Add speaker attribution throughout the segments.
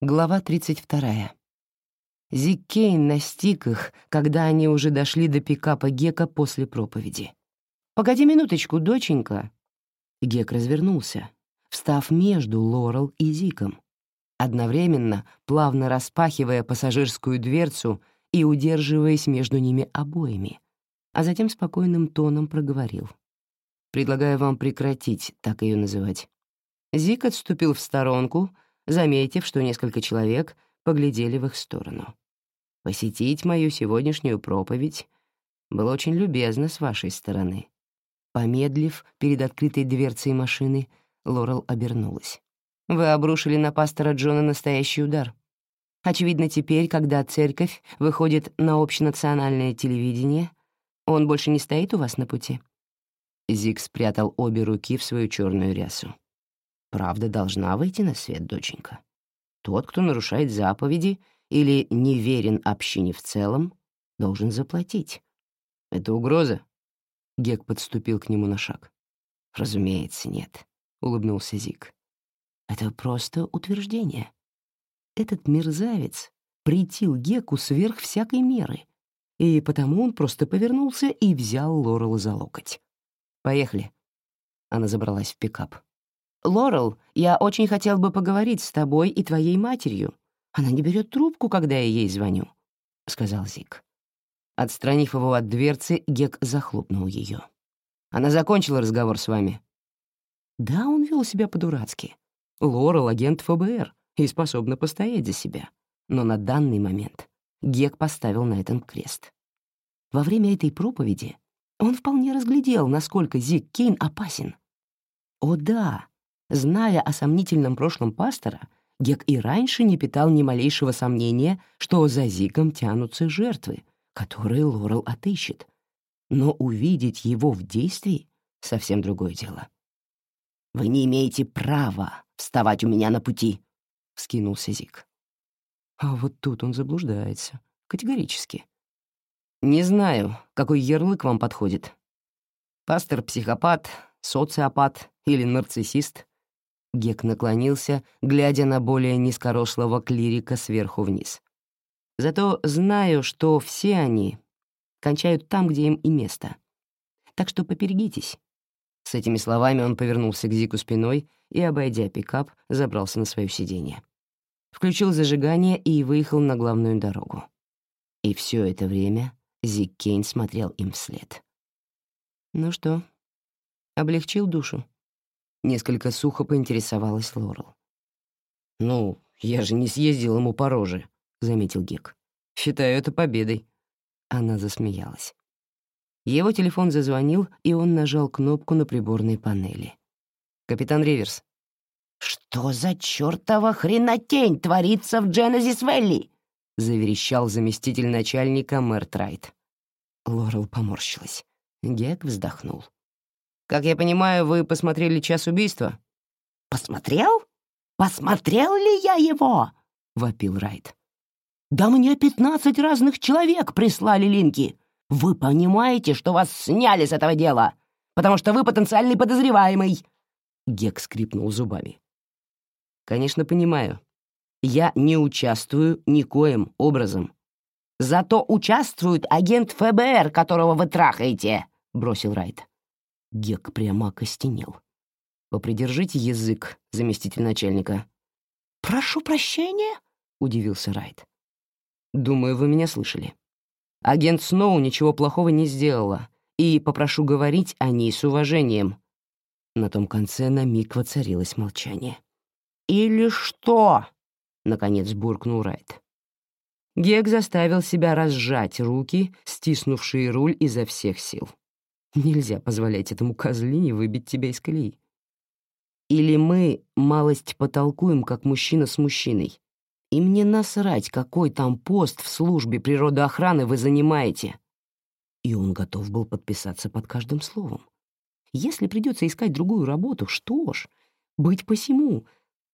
Speaker 1: Глава 32. Зик Кейн настиг их, когда они уже дошли до пикапа Гека после проповеди. «Погоди минуточку, доченька». Гек развернулся, встав между Лорел и Зиком, одновременно плавно распахивая пассажирскую дверцу и удерживаясь между ними обоими, а затем спокойным тоном проговорил. «Предлагаю вам прекратить так ее называть». Зик отступил в сторонку, заметив, что несколько человек поглядели в их сторону. «Посетить мою сегодняшнюю проповедь было очень любезно с вашей стороны». Помедлив перед открытой дверцей машины, Лорел обернулась. «Вы обрушили на пастора Джона настоящий удар. Очевидно, теперь, когда церковь выходит на общенациональное телевидение, он больше не стоит у вас на пути?» Зиг спрятал обе руки в свою черную рясу. Правда должна выйти на свет, доченька. Тот, кто нарушает заповеди или не верен общине в целом, должен заплатить. Это угроза? Гек подступил к нему на шаг. Разумеется, нет, улыбнулся Зик. Это просто утверждение. Этот мерзавец притил Геку сверх всякой меры, и потому он просто повернулся и взял Лорел за локоть. «Поехали». Она забралась в пикап. «Лорел, я очень хотел бы поговорить с тобой и твоей матерью. Она не берет трубку, когда я ей звоню», — сказал Зик. Отстранив его от дверцы, Гек захлопнул ее. «Она закончила разговор с вами?» «Да, он вел себя по-дурацки. Лорел — агент ФБР и способна постоять за себя. Но на данный момент Гек поставил на этом крест. Во время этой проповеди он вполне разглядел, насколько Зик Кейн опасен. О да, Зная о сомнительном прошлом пастора, Гек и раньше не питал ни малейшего сомнения, что за Зигом тянутся жертвы, которые Лорел отыщет. Но увидеть его в действии — совсем другое дело. «Вы не имеете права вставать у меня на пути», — вскинулся Зиг. А вот тут он заблуждается. Категорически. «Не знаю, какой ярлык вам подходит. Пастор-психопат, социопат или нарциссист. Гек наклонился, глядя на более низкорослого клирика сверху вниз. «Зато знаю, что все они кончают там, где им и место. Так что поперегитесь». С этими словами он повернулся к Зику спиной и, обойдя пикап, забрался на свое сиденье. Включил зажигание и выехал на главную дорогу. И все это время Зик Кейн смотрел им вслед. «Ну что, облегчил душу?» Несколько сухо поинтересовалась Лорел. «Ну, я же не съездил ему по роже», — заметил Гек. «Считаю это победой». Она засмеялась. Его телефон зазвонил, и он нажал кнопку на приборной панели. «Капитан Риверс». «Что за чёртова хренотень творится в Дженезис Вэлли?» — заверещал заместитель начальника мэр Трайт. Лорел поморщилась. Гек вздохнул. Как я понимаю, вы посмотрели «Час убийства»?» «Посмотрел? Посмотрел ли я его?» — вопил Райт. «Да мне пятнадцать разных человек прислали линки. Вы понимаете, что вас сняли с этого дела, потому что вы потенциальный подозреваемый?» Гек скрипнул зубами. «Конечно, понимаю. Я не участвую никоим образом». «Зато участвует агент ФБР, которого вы трахаете», — бросил Райт. Гек прямо окостенел. «Попридержите язык, заместитель начальника». «Прошу прощения?» — удивился Райт. «Думаю, вы меня слышали. Агент Сноу ничего плохого не сделала, и попрошу говорить о ней с уважением». На том конце на миг воцарилось молчание. «Или что?» — наконец буркнул Райт. Гек заставил себя разжать руки, стиснувшие руль изо всех сил. Нельзя позволять этому козлине выбить тебя из колеи. Или мы малость потолкуем, как мужчина с мужчиной. И мне насрать, какой там пост в службе природоохраны вы занимаете. И он готов был подписаться под каждым словом. Если придется искать другую работу, что ж, быть посему.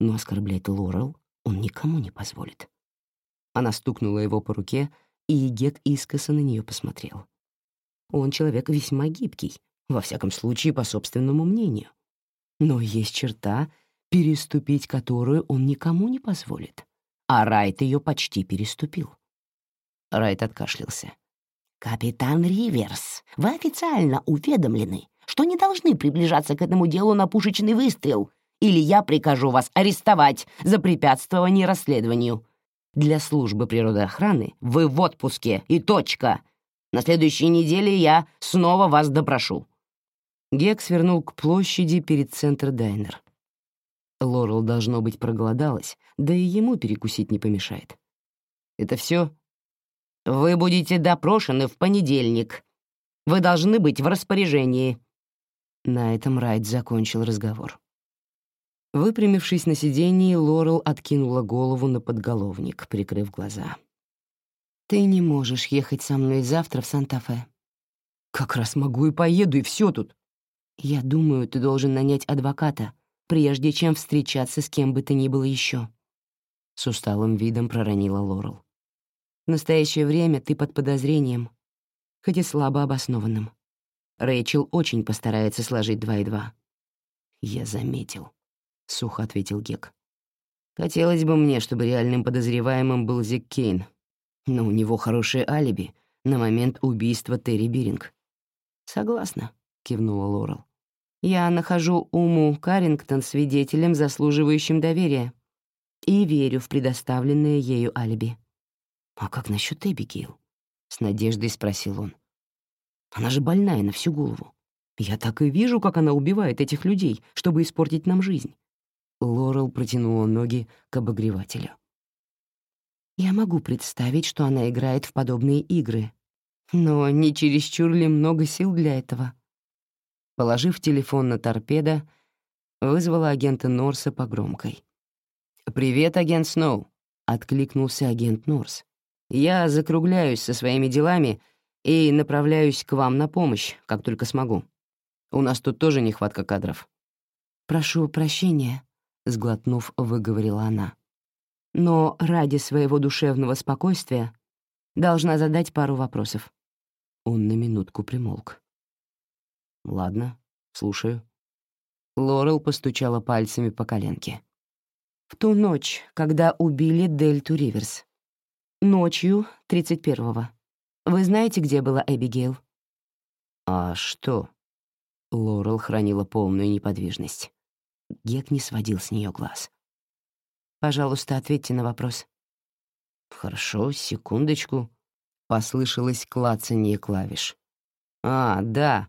Speaker 1: Но оскорблять Лорел он никому не позволит. Она стукнула его по руке, и Гек искоса на нее посмотрел. Он человек весьма гибкий, во всяком случае, по собственному мнению. Но есть черта, переступить которую он никому не позволит. а Райт ее почти переступил. Райт откашлялся.
Speaker 2: «Капитан Риверс, вы официально уведомлены, что не должны приближаться к этому делу на пушечный выстрел, или я прикажу вас арестовать за препятствование расследованию. Для службы природоохраны вы в отпуске, и точка. На следующей неделе я снова вас допрошу».
Speaker 1: Гек свернул к площади перед центр Дайнер. Лорел, должно быть, проголодалась, да и ему перекусить не помешает. «Это все? Вы будете допрошены в понедельник. Вы должны быть в распоряжении». На этом Райт закончил разговор. Выпрямившись на сиденье, Лорел откинула голову на подголовник, прикрыв глаза. «Ты не можешь ехать со мной завтра в Санта-Фе». «Как раз могу и поеду, и все тут». «Я думаю, ты должен нанять адвоката, прежде чем встречаться с кем бы то ни было еще. С усталым видом проронила Лорел. В настоящее время ты под подозрением, хоть и слабо обоснованным. Рэйчел очень постарается сложить два и два. «Я заметил», — сухо ответил Гек. «Хотелось бы мне, чтобы реальным подозреваемым был Зик Кейн, но у него хорошее алиби на момент убийства Терри Биринг». «Согласна», — кивнула Лорел. Я нахожу Уму Карингтон свидетелем, заслуживающим доверия, и верю в предоставленное ею алиби. «А как насчет Эбигейл?» — с надеждой спросил он. «Она же больная на всю голову. Я так и вижу, как она убивает этих людей, чтобы испортить нам жизнь». Лорел протянула ноги к обогревателю. «Я могу представить, что она играет в подобные игры, но не чересчур ли много сил для этого?» Положив телефон на торпедо, вызвала агента Норса по громкой. «Привет, агент Сноу», — откликнулся агент Норс. «Я закругляюсь со своими делами и направляюсь к вам на помощь, как только смогу. У нас тут тоже нехватка кадров». «Прошу прощения», — сглотнув, выговорила она. «Но ради своего душевного спокойствия должна задать пару вопросов». Он на минутку примолк. «Ладно, слушаю». Лорел постучала пальцами по коленке. «В ту ночь, когда убили Дельту Риверс. Ночью 31-го. Вы знаете, где была Эбигейл?» «А что?» Лорел хранила полную неподвижность. Гек не сводил с нее глаз. «Пожалуйста, ответьте на вопрос». «Хорошо, секундочку», — послышалось клацанье клавиш. «А, да,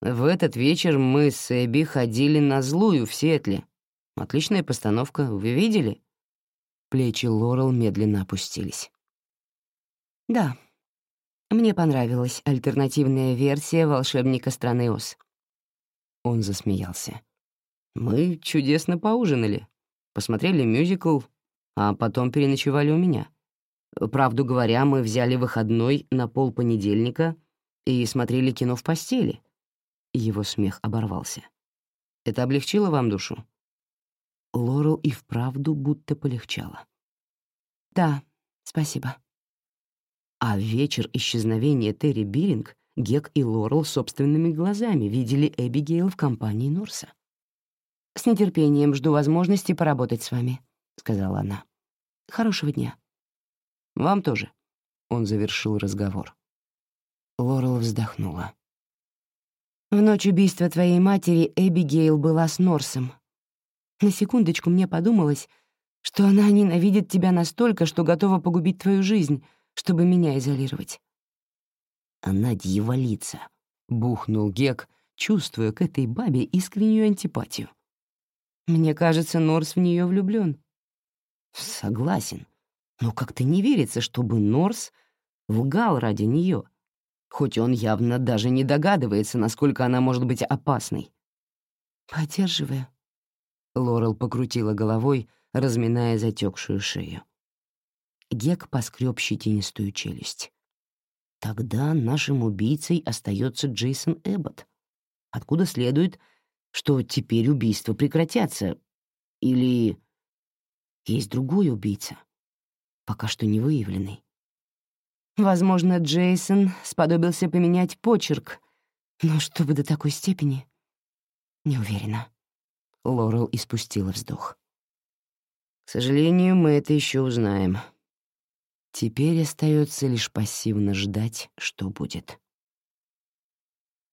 Speaker 1: в этот вечер мы с Эбби ходили на злую в Сиэтле. Отличная постановка, вы видели?» Плечи Лорел медленно опустились. «Да, мне понравилась альтернативная версия «Волшебника страны Оз». Он засмеялся. «Мы чудесно поужинали, посмотрели мюзикл, а потом переночевали у меня. Правду говоря, мы взяли выходной на полпонедельника и смотрели кино в постели. Его смех оборвался. «Это облегчило вам душу?» Лорел и вправду будто полегчало. «Да, спасибо». А вечер исчезновения Терри Биринг Гек и Лорел собственными глазами видели Эбигейл в компании Норса. «С нетерпением жду возможности поработать с вами», — сказала она. «Хорошего дня». «Вам тоже», — он завершил разговор. Лорел вздохнула. В ночь убийства твоей матери Эбигейл была с Норсом. На секундочку мне подумалось, что она ненавидит тебя настолько, что готова погубить твою жизнь, чтобы меня изолировать. Она дьяволица, — бухнул Гек, чувствуя к этой бабе искреннюю антипатию. Мне кажется, Норс в нее влюблен. Согласен, но как-то не верится, чтобы Норс лгал ради нее хоть он явно даже не догадывается, насколько она может быть опасной. «Поддерживаю». Лорел покрутила головой, разминая затекшую шею. Гек поскреб щетинистую челюсть. «Тогда нашим убийцей остается Джейсон Эббот. Откуда следует, что теперь убийства прекратятся? Или есть другой убийца, пока что не выявленный?» Возможно, Джейсон сподобился поменять почерк, но чтобы до такой степени, не уверена. Лорел испустила вздох. сожалению, мы это еще узнаем. Теперь остается лишь пассивно ждать, что будет.